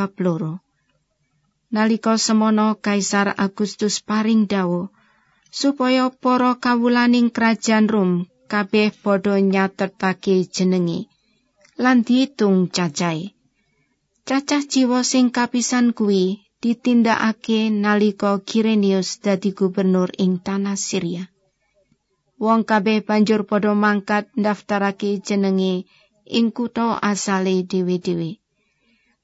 bab loro. Nalika semono Kaisar Agustus paring dawuh supaya para kawulaning kerajaan Rom kabeh padha nyatetake jenenge lan diitung cacahe. Cacah jiwa sing kapisan kuwi ditindakake nalika Kirenius dadi gubernur ing tanah Syria. Wong kabeh banjur padha mangkat ndaftarake jenenge ing kutha asale dhewe-dhewe.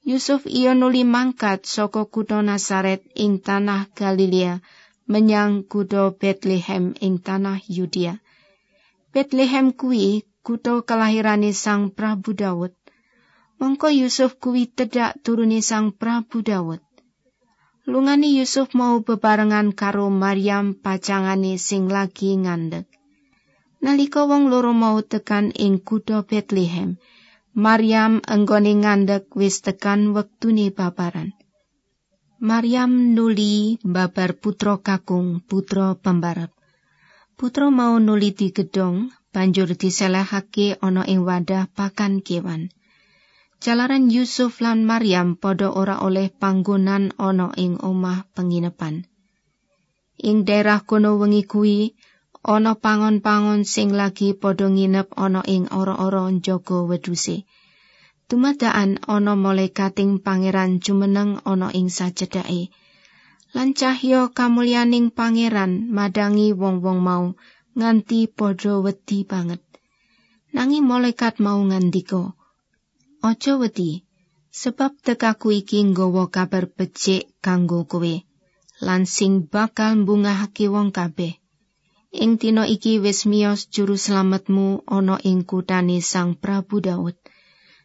Yusuf iya nuli mangkat saka kutha Nazaret ing tanah Galilea menyang kutha Bethlehem ing tanah Yudea. Bethlehem kuwi kutha kelahirane Sang Prabu Daud. Mongko Yusuf kuwi tedak turune Sang Prabu Daud. Lungani Yusuf mau bebarengan karo Maryam pacangane sing lagi ngandek. Nalika wong loro mau tekan ing kutha Bethlehem, Maryam enggone ngandek wis tekan wektune babaran. Maryam nuli babar putra kakung, putra pembarep. Putra mau nuli di gedong, banjur diselehake ana ing wadah pakan kewan. Jalaran Yusuf lan Maryam padha ora oleh panggonan ana ing omah penginepan. Ing daerah kono wengi kuwi ana pangon-pangon sing lagi padha nginep ana ing ora-ora njaga wedhuse. Tumadaan ana malaikating pangeran jumeneng ana ing sacedhake. Lan cahya kamulyaning pangeran madangi wong-wong mau nganti padha wedi banget. Nanging malaikat mau ngandika, Ojo wedi, sebab tekaku iki nggawa kabar becik kanggo kowe, lan sing bakal mbungahake wong kabeh. Ing dina iki wis miyos juru slametmu ana ing kutane Sang Prabu Daud.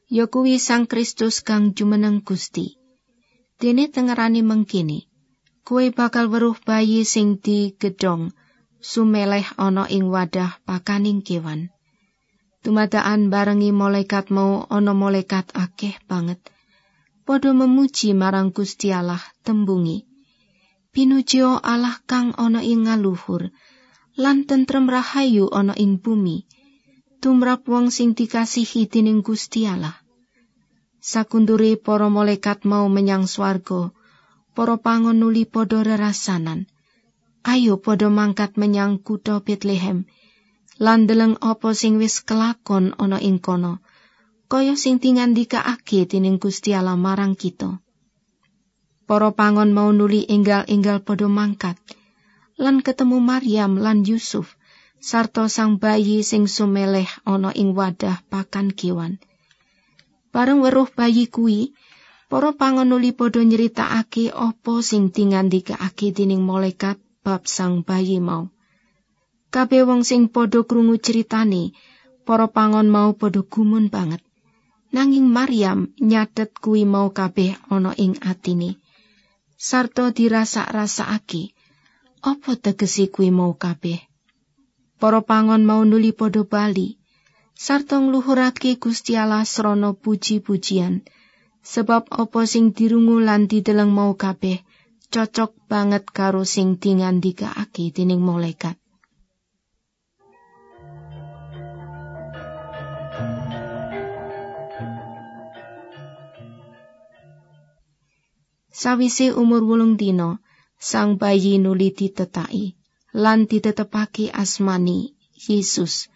Ya kuwi Sang Kristus kang jumeneng Gusti. Dene tengerane mengkini, kowe bakal weruh bayi sing digedhong sumeleh ana ing wadah pakaning kewan. Tumadaan barengi malaikat mau ana malaikat akeh banget. Padha memuji marang Gusti Allah tembungi. Pinujo Allah kang ana ing ngaluhur lan tentrem rahayu ana ing bumi. Tumrap wong sing dikasihi dening Gusti Allah. Sakundure para malaikat mau menyang swarga, para pangon nuli padha rerasanan. Ayo padha mangkat menyang kutha Bethlehem. lan deleng apa sing wis kelakon ana ing kono. Kaya sing dingandikake dening Gusti Allah marang kita. Para pangon mau nuli enggal-enggal padha mangkat. Lan ketemu Maryam lan Yusuf sarta sang bayi sing sumeleh ana ing wadah pakan kewan bareng weruh bayi kuwi para pangon nuli padha nyeritakake apa sing dingandikake dening malaikat bab sang bayi mau. Kabeh wong sing padha krungu critane para pangon mau padha gumun banget. Nanging Maryam nyatet kuwi mau kabeh ana ing atine. Sarta dirasa-rasakake apa tegesi kuwi mau kabeh? Para pangon mau nuli padha bali sarta ngluhurake Gusti Allah srana puji-pujian sebab apa sing dirungu lan dideleng mau kabeh cocok banget karo sing dingandikake dening malaikat Sawise umur wolung dina, sang bayi nuli ditetaki lan ditetepake asmani Yesus.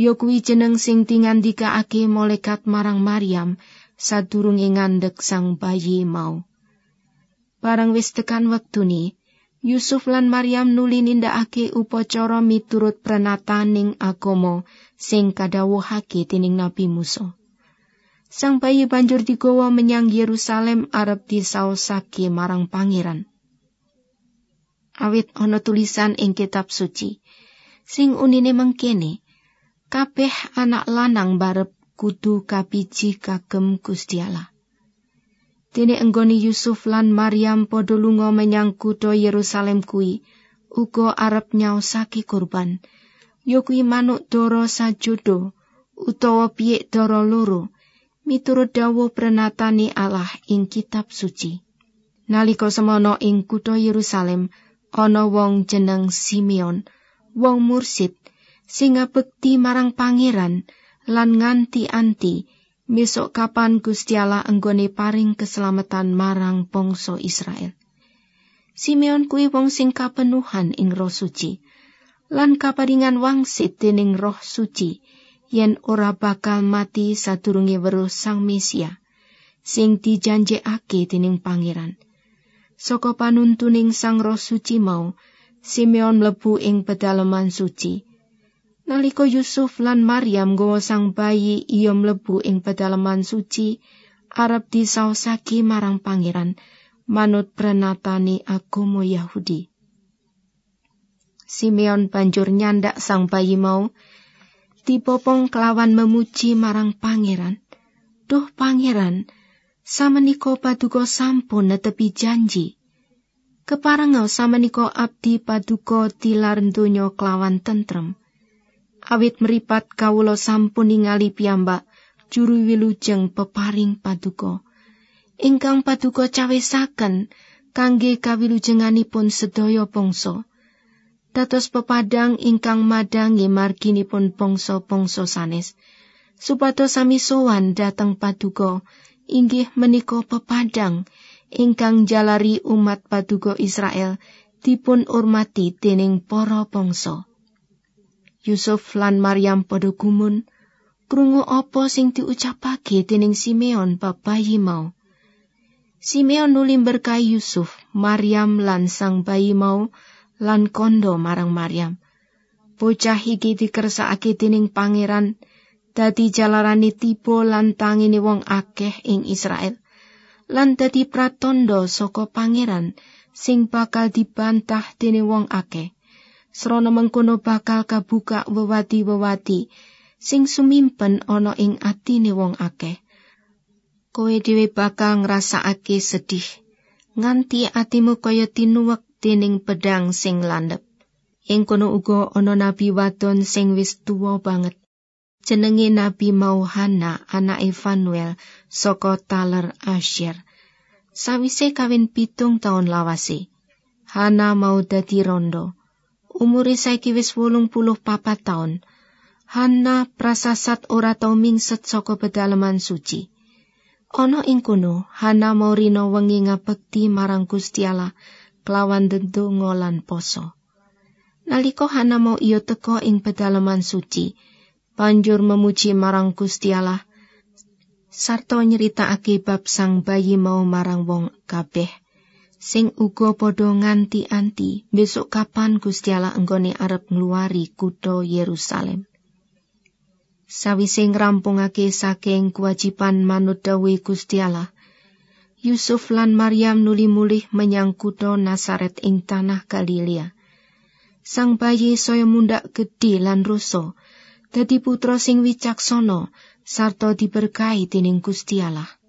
Ya kuwi jeneng sing dingandikaake malaikat marang Maryam sadurunge ngandhek sang bayi mau. Barang wis tekan wektune, Yusuf lan Maryam nuli nindakake upacara miturut prenataning agama sing kadhawuhake dening Nabi Musa. Sang bayi banjur digawa menyang Yerusalem arep disaosake marang pangeran. Awit ana tulisan ing kitab suci, sing unine mengkene, kabeh anak lanang barep kudu kapiji kagem Gusti Allah. Dene enggoni Yusuf lan Maryam padha lunga menyang kutha Yerusalem kuwi, uga arep nyaosake kurban. Yo kuwi manuk dara sajodo utawa piyek dara loro miturut dawuh prenatani Allah ing kitab suci. Nalika semono ing kutha Yerusalem ana wong jeneng Simeon, wong mursid sing ngabekti marang pangeran lan nganti-anti Besok kapan Gusti Allah enggone paring keselamatan marang bangsa Israel. Simeon kuwi wong sing kapenuhan ing Roh Suci lan kaparingan wangsit dening Roh Suci yen ora bakal mati sadurunge weruh Sang Mesia sing dijanjekake dening Pangeran. Saka panuntuning Sang Roh Suci mau, Simeon mlebu ing pedalaman suci. Naliko Yusuf lan Maryam nggawa sang bayi iya mlebu ing pedalaman suci, arep disaosake marang pangeran manut prenatani agama Yahudi. Simeon banjur nyandak sang bayi mau, dipopong kelawan memuji marang pangeran. Duh pangeran, sameniko paduka sampun netepi janji. Keparengau sameniko abdi paduka tilar donya kelawan tentrem awit meripat kawula sampun ningali piyambak juru wilujeng peparing paduka. Ingkang paduka cawisaken kangge kawilujenganipun sedaya bangsa. Dados pepadang ingkang madangi marginipun bangsa-bangsa sanes. Supados sami sowan dhateng paduka inggih menika pepadang ingkang jalari umat paduka Israel dipun urmati dening para bangsa. Yusuf lan Maryam padha gumun, krungu apa sing diucapake dening Simeon bayi mau. Simeon nuli berkahi Yusuf, Maryam lan sang bayi mau lan kondo marang Maryam. Bocah iki dikersakake dening pangeran dadi jalarane tiba lan tangine wong akeh ing Israel. Lan dadi pratondo saka pangeran sing bakal dibantah dening wong akeh. Srana mengkono bakal kabuka wewati-wewati sing sumimpen ana ing atine wong akeh. Kowe dhewe bakal ngrasakake sedih nganti atimu kaya tinuwek dening pedang sing landhep. Ing kono uga ana nabi wadon sing wis tuwa banget. Jenenge Nabi Mauhana anak Evanuel saka Taler Asher. Sawise kawin pitung taun lawase, Hana mau dadi rondo. Umure saiki wis wolung puluh papat taun. Hanna prasasat ora tau mingset saka pedalaman suci. Ana ing kono, Hanna mau rino wengi ngabekti marang Gusti Allah kelawan ndedonga lan poso. Nalika Hanna mau iyo teka ing pedalaman suci, banjur memuji marang Gusti Allah sarta nyeritakake bab sang bayi mau marang wong kabeh. Sing uga padha nganti-anti besok kapan Gusti Allah enggone arep ngluari kutha Yerusalem. Sawise ngrampungake saking kewajiban manut dawuh Gusti Allah, Yusuf lan Maryam nuli mulih menyang kutha Nasaret ing tanah Galilea. Sang bayi saya mundak gedhe lan rusa, dadi putra sing wicaksana sarta diberkahi dening Gusti Allah.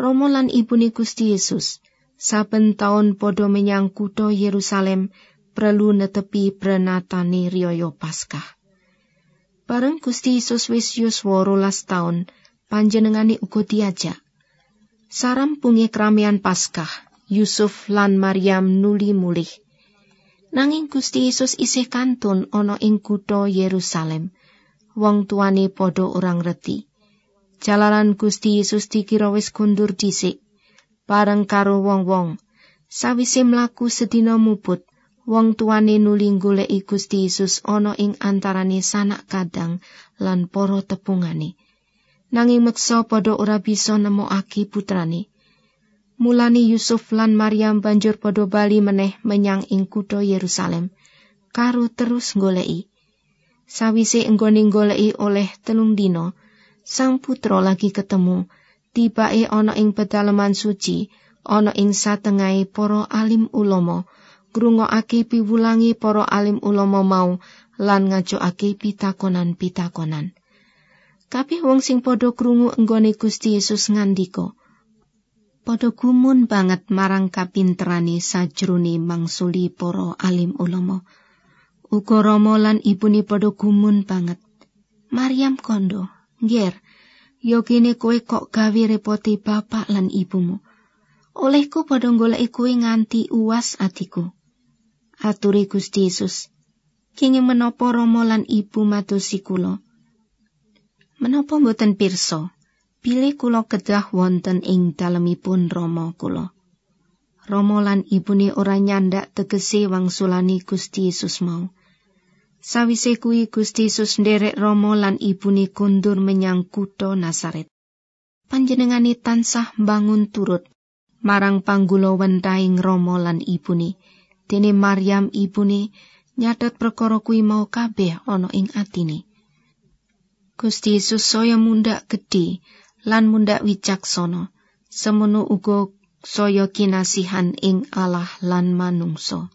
Romo lan ibune Gusti Yesus saben taun padha menyang kutha Yerusalem perlu netepi prenatane riyaya Paskah. Bareng Gusti Yesus wis yuswa rolas taun, panjenengane uga diajak. Sarampunge kramian Paskah, Yusuf lan Maryam nuli mulih. Nanging Gusti Yesus isih kantun ana ing kutha Yerusalem. Wong tuane padha orang reti. Jalaran Gusti Yesus dikira wis kundur dhisik bareng karo wong-wong. Sawise mlaku sedina muput wong tuane nuli goleki Gusti Yesus ana ing antarane sanak kadang lan para tepungane nanging meksa padha ora bisa nemokake putrane. Mulane Yusuf lan Maryam banjur padha bali meneh menyang ing kutha Yerusalem karo terus goleki sawise enggone goleki oleh telung dina sang putra lagi ketemu. Tibake ana ing pedalaman suci ana ing satengahe para alim ulama. Grungokake piwulangi para alim ulama mau lan ngajokake pitakonan-pitakonan. Kabeh wong sing padha krungu enggone Gusti Yesus ngandika padha gumun banget marang kapinterane sajrone mangsuli para alim ulama. Uga Rama lan ibune padha gumun banget. Maryam kondo Nger, yo kene kowe kok gawe repoti bapak lan ibumu. Olehku padha goleki kowe nganti uas atiku. aturi Gusti Yesus. Kenging menapa Rama lan Ibu madosi kula? Menapa mboten pirsa? Pilih kula kedah wonten ing dalemipun Rama kula. Rama lan ibune ora nyandak tegese wangsulani Gusti Yesus mau. Sawise kuwi Gusti Yesus nderek Rama lan ibune kundur menyang kutha Nasaret. Panjenengane tansah bangun turut marang panggula wentahing Rama lan ibune. Dene Maryam ibune nyatet perkara kuwi mau kabeh ana ing atine. Gusti Yesus saya mundak gedhe lan mundak wicaksana, semono uga saya kinasihan ing Allah lan manungsa.